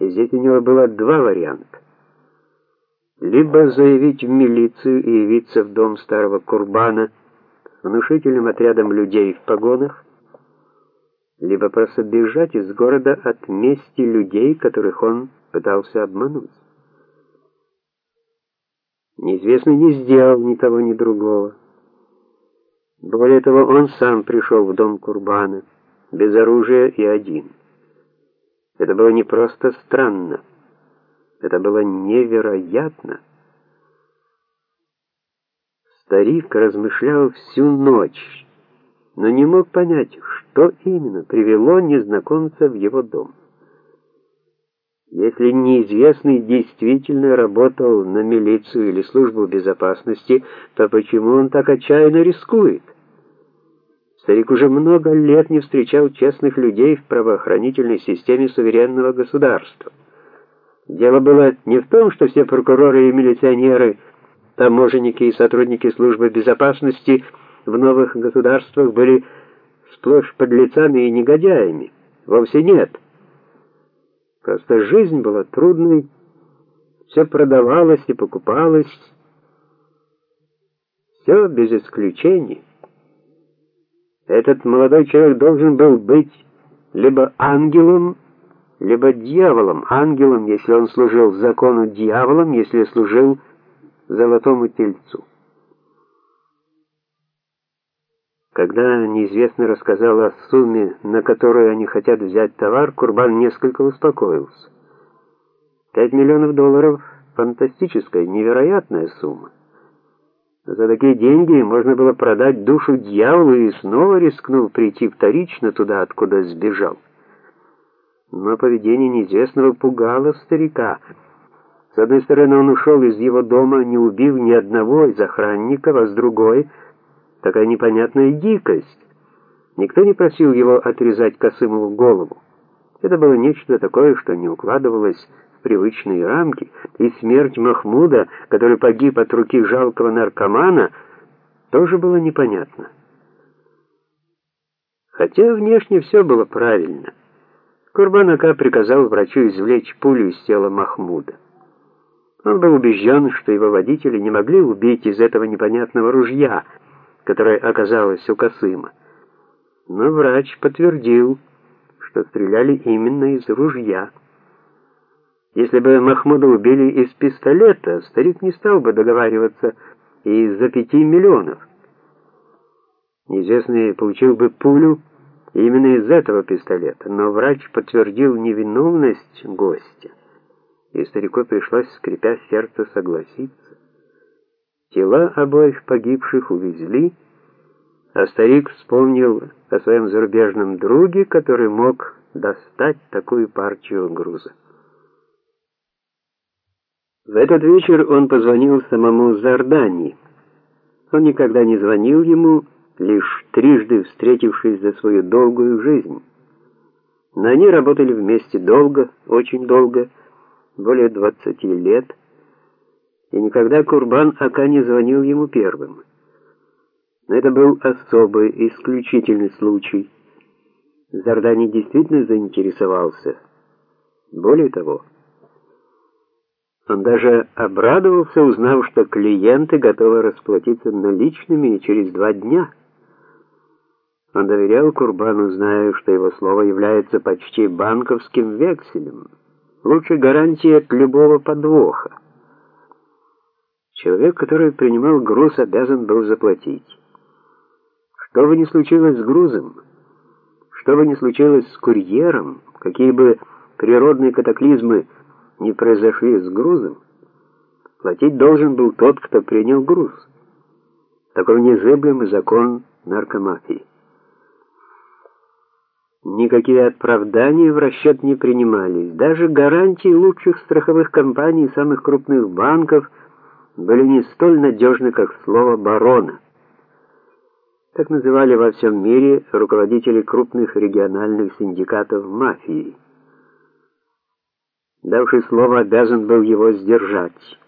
Здесь у него было два варианта. Либо заявить в милицию и явиться в дом старого Курбана внушительным отрядом людей в погонах, либо просто бежать из города от мести людей, которых он пытался обмануть. Неизвестный не сделал ни того, ни другого. Более того, он сам пришел в дом Курбана, без оружия и один. Это было не просто странно, это было невероятно. Старик размышлял всю ночь, но не мог понять, что именно привело незнакомца в его дом. Если неизвестный действительно работал на милицию или службу безопасности, то почему он так отчаянно рискует? Старик уже много лет не встречал честных людей в правоохранительной системе суверенного государства. Дело было не в том, что все прокуроры и милиционеры, таможенники и сотрудники службы безопасности в новых государствах были сплошь подлецами и негодяями. Вовсе нет. Просто жизнь была трудной, все продавалось и покупалось, все без исключения. Этот молодой человек должен был быть либо ангелом, либо дьяволом. Ангелом, если он служил закону, дьяволом, если служил золотому тельцу. Когда неизвестный рассказал о сумме, на которую они хотят взять товар, Курбан несколько успокоился. Пять миллионов долларов — фантастическая, невероятная сумма. За такие деньги можно было продать душу дьяволу и снова рискнул прийти вторично туда, откуда сбежал. Но поведение неизвестного пугало старика. С одной стороны, он ушел из его дома, не убив ни одного из охранников, а с другой — такая непонятная дикость. Никто не просил его отрезать Косымову голову. Это было нечто такое, что не укладывалось привычные рамки, и смерть Махмуда, который погиб от руки жалкого наркомана, тоже было непонятно. Хотя внешне все было правильно. Курбанака приказал врачу извлечь пулю из тела Махмуда. Он был убежден, что его водители не могли убить из этого непонятного ружья, которое оказалось у Касыма. Но врач подтвердил, что стреляли именно из ружья. Если бы Махмуда убили из пистолета, старик не стал бы договариваться и за пяти миллионов. Неизвестный получил бы пулю именно из этого пистолета, но врач подтвердил невиновность гостя, и старику пришлось, скрипя сердце, согласиться. Тела обоих погибших увезли, а старик вспомнил о своем зарубежном друге, который мог достать такую партию груза. В этот вечер он позвонил самому Зардани. Он никогда не звонил ему, лишь трижды встретившись за свою долгую жизнь. Но они работали вместе долго, очень долго, более 20 лет, и никогда Курбан Ака не звонил ему первым. Но это был особый, исключительный случай. Зардани действительно заинтересовался. Более того, он даже обрадовался, узнав, что клиенты готовы расплатиться наличными через два дня. Он доверял Курбану, зная, что его слово является почти банковским векселем, лучшей гарантией от любого подвоха. Человек, который принимал груз, обязан был заплатить. Что бы ни случилось с грузом, что бы ни случилось с курьером, какие бы природные катаклизмы не произошли с грузом, платить должен был тот, кто принял груз. Такой незыблемый закон наркомафии. Никакие оправдания в расчет не принимались. Даже гарантии лучших страховых компаний и самых крупных банков были не столь надежны, как слово барона. Так называли во всем мире руководители крупных региональных синдикатов мафии давший слово, обязан был его сдержать.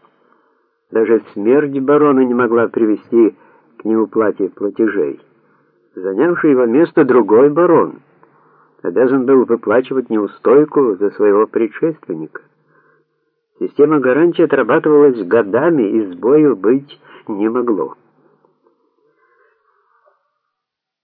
Даже смерть барона не могла привести к неуплате платежей. Занявший его место другой барон, обязан был выплачивать неустойку за своего предшественника. Система гарантии отрабатывалась годами и сбоев быть не могло.